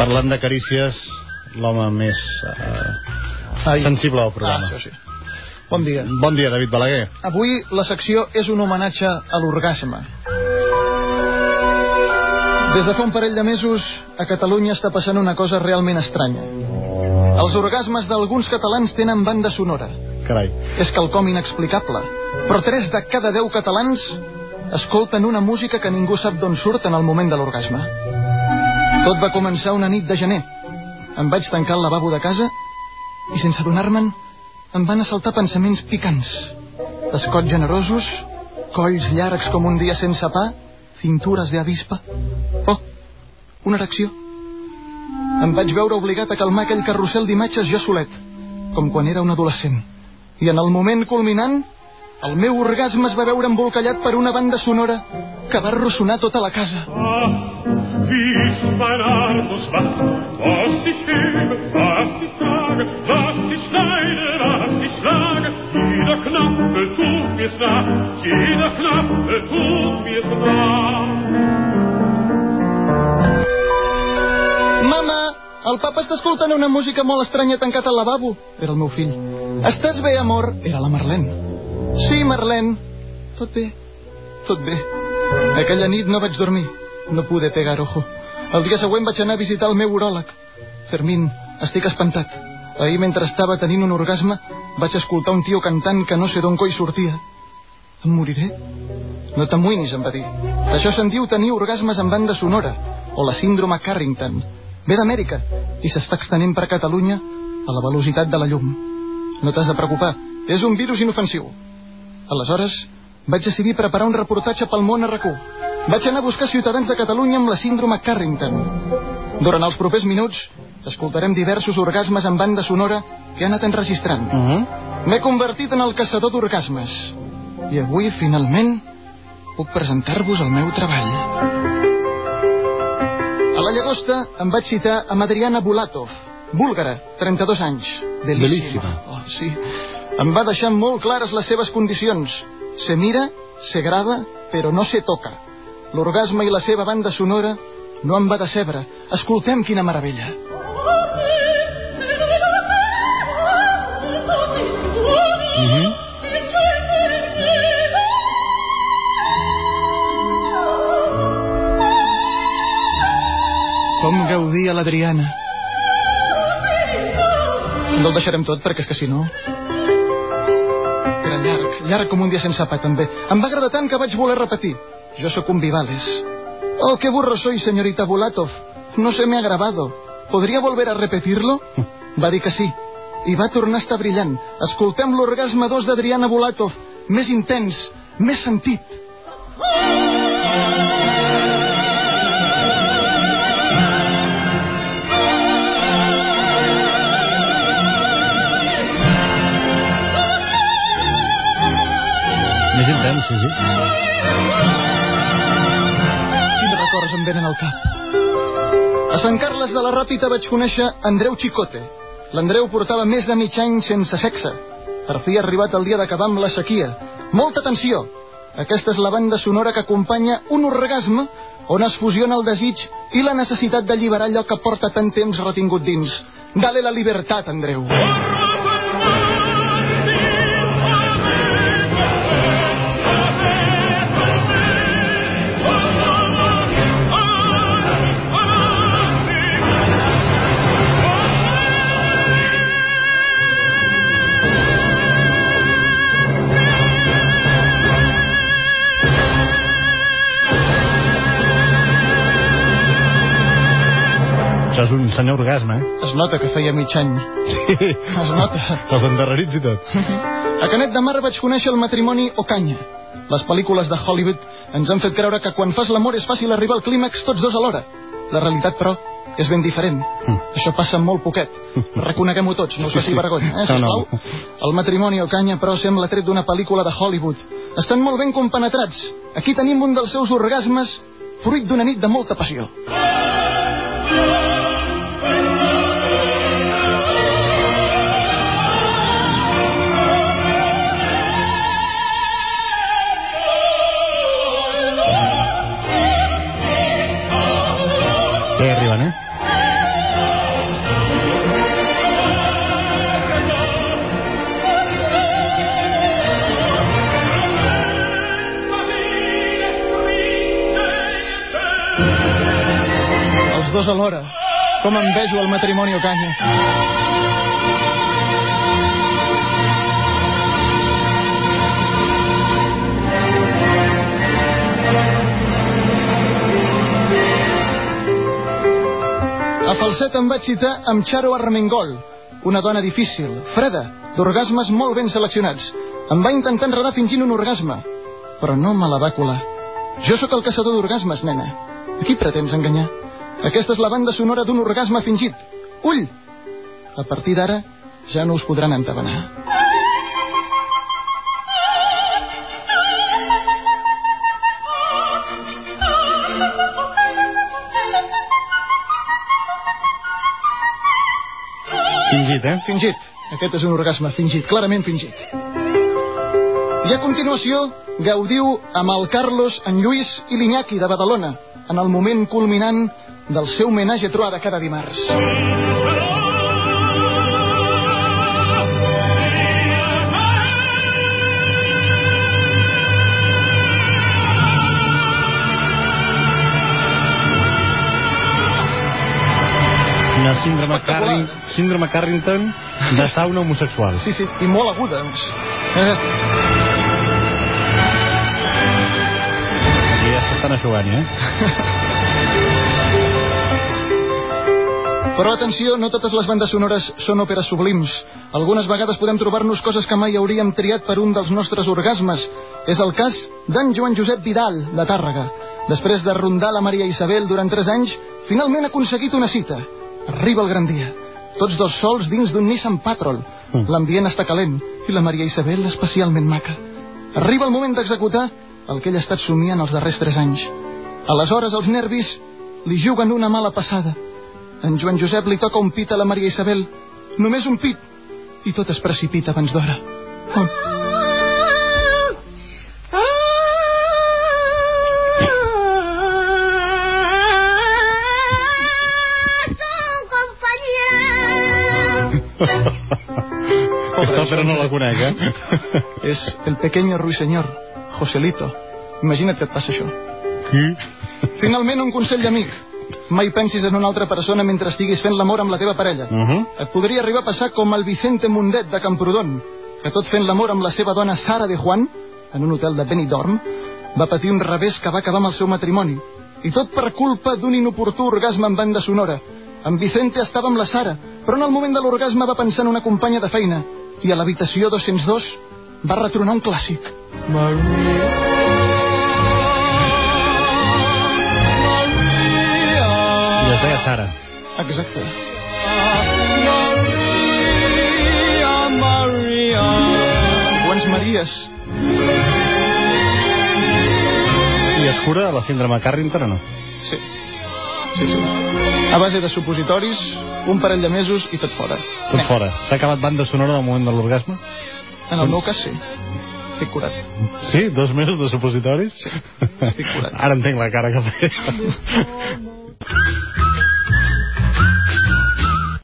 Parlant de carícies, l'home més eh, Ai. sensible al programa. Ah, això sí. Bon dia. Bon dia, David Balaguer. Avui la secció és un homenatge a l'orgasme. Des de fa un parell de mesos, a Catalunya està passant una cosa realment estranya. Els orgasmes d'alguns catalans tenen banda sonora. Carai. És quelcom inexplicable. Però 3 de cada 10 catalans escolten una música que ningú sap d'on surt en el moment de l'orgasme. Tot va començar una nit de gener. Em vaig tancar al lavabo de casa i sense adonar-me'n em van assaltar pensaments picants. Escots generosos, colls llargs com un dia sense pa, cintures d'avispa. Oh, una erecció. Em vaig veure obligat a calmar aquell carrusel d'imatges jo solet, com quan era un adolescent. I en el moment culminant, el meu orgasme es va veure embolcallat per una banda sonora que va ressonar tota la casa. Mama, el papa està escoltant una música molt estranya tancat al lavabo. Era el meu fill. Estàs bé, amor? Era la Marlene. Sí, Marlene. Tot bé. Tot bé. Aquella nit no vaig dormir. No pude pegar ojo. El dia següent vaig anar a visitar el meu uròleg. Fermín, estic espantat. Ahir, mentre estava tenint un orgasme, vaig escoltar un tio cantant que no sé d'on coi sortia. Em moriré? No t'amoïnis, em va dir. Això se'n diu tenir orgasmes en banda sonora, o la síndrome Carrington. Ve d'Amèrica i s'està extenent per Catalunya a la velocitat de la llum. No t'has de preocupar, és un virus inofensiu. Aleshores, vaig decidir preparar un reportatge pel món a RAC1. Vaig anar a buscar ciutadans de Catalunya amb la síndrome Carrington. Durant els propers minuts, escoltarem diversos orgasmes en banda sonora que he anat enregistrant. Uh -huh. M'he convertit en el caçador d'orgasmes. I avui, finalment, puc presentar-vos el meu treball. A la llagosta em vaig citar amb Adriana Bulatov, búlgara, 32 anys. Belíssima. Oh, sí. Em va deixar molt clares les seves condicions. Se mira, se grava, però no se toca. L'orgasme i la seva banda sonora no em va decebre. Escoltem quina meravella. -huh. Com gaudia l'Adriana. No el deixarem tot, perquè és que si no... Llarg, com un dia sense pa, també. Em va agradar tant que vaig voler repetir. Jo sóc un Vivales. Oh, qué burro soy, señorita Bulatov. No se me ha grabado. ¿Podría volver a repetirlo? Va dir que sí. I va tornar a estar brillant. Escoltem l'orgasme 2 d'Adriana Bulatov. Més intens, més sentit. Més al cap. A Sant Carles de la Ràpita vaig conèixer Andreu Chicote. L'Andreu portava més de mig any sense sexe. Per fi ha arribat el dia d'acabar amb la sequia. Molta atenció! Aquesta és la banda sonora que acompanya un orgasme on es fusiona el desig i la necessitat d'alliberar allò que porta tant temps retingut dins. Dale la libertat, Andreu. Això és un senyor orgasme, eh? Es nota que feia mig any. Sí. Es nota. Els endarrerits i tot. A Canet de Mar vaig conèixer el matrimoni Ocaña. Les pel·lícules de Hollywood ens han fet creure que quan fas l'amor és fàcil arribar al clímax tots dos alhora. La realitat, però, és ben diferent. Mm. Això passa molt poquet. Reconeguem-ho tots, no us faci vergonya, eh, No, no. sisplau. El matrimoni Ocaña, però, sembla tret d'una pel·lícula de Hollywood. Estan molt ben compenetrats. Aquí tenim un dels seus orgasmes fruit d'una nit de molta passió. Ja Els dos alhora. Com envejo el matrimoni Ocaña. A falset em vaig citar amb Charo Armengol, una dona difícil, freda, d'orgasmes molt ben seleccionats. Em va intentar enredar fingint un orgasme, però no me la va colar. Jo sóc el caçador d'orgasmes, nena. Qui pretens enganyar? Aquesta és la banda sonora d'un orgasme fingit. Ull! A partir d'ara, ja no us podran entabanar. Fingit, eh? Fingit. Aquest és un orgasme fingit, clarament fingit. I a continuació, gaudiu amb el Carlos, en Lluís i l'Iñaki de Badalona, en el moment culminant del seu homenatge a Troa de cada dimarts. Una síndrome. Carring, síndrome Carrington de sauna homosexual. Sí, sí, i molt aguda. Doncs. S'estan aixugant, eh? Però atenció, no totes les bandes sonores són òperes sublims. Algunes vegades podem trobar-nos coses que mai hauríem triat per un dels nostres orgasmes. És el cas d'en Joan Josep Vidal, de Tàrrega. Després de rondar la Maria Isabel durant tres anys, finalment ha aconseguit una cita. Arriba el gran dia. Tots dos sols dins d'un Nissan Patrol. Mm. L'ambient està calent i la Maria Isabel especialment maca. Arriba el moment d'executar el que ell ha estat somiant els darrers tres anys. Aleshores els nervis li juguen una mala passada. En Joan Josep li toca un pit a la Maria Isabel. Només un pit. I tot es precipita abans d'hora. Oh. Aquesta òpera no la conec, eh? És el pequeño ruiseñor, Joselito. Imagina't que et passa això. Qui? Finalment, un consell d'amic. Mai pensis en una altra persona mentre estiguis fent l'amor amb la teva parella. Uh -huh. Et podria arribar a passar com el Vicente Mundet de Camprodon, que tot fent l'amor amb la seva dona Sara de Juan, en un hotel de Benidorm, va patir un revés que va acabar amb el seu matrimoni. I tot per culpa d'un inoportú orgasme en banda sonora. En Vicente estava amb la Sara, però en el moment de l'orgasme va pensar en una companya de feina, i a l'habitació 202 va retronar un clàssic. I es deia Sara. Exacte. Quants Maries. I es cura la síndrome Carrington o no? Sí. Sí, sí. A base de supositoris, un parell de mesos i tot fora. Tot fora. S'ha acabat banda sonora del moment de l'orgasme? En el meu cas, sí. Estic curat. Sí? Dos mesos de supositoris? Sí, estic curat. Ara entenc la cara que feia.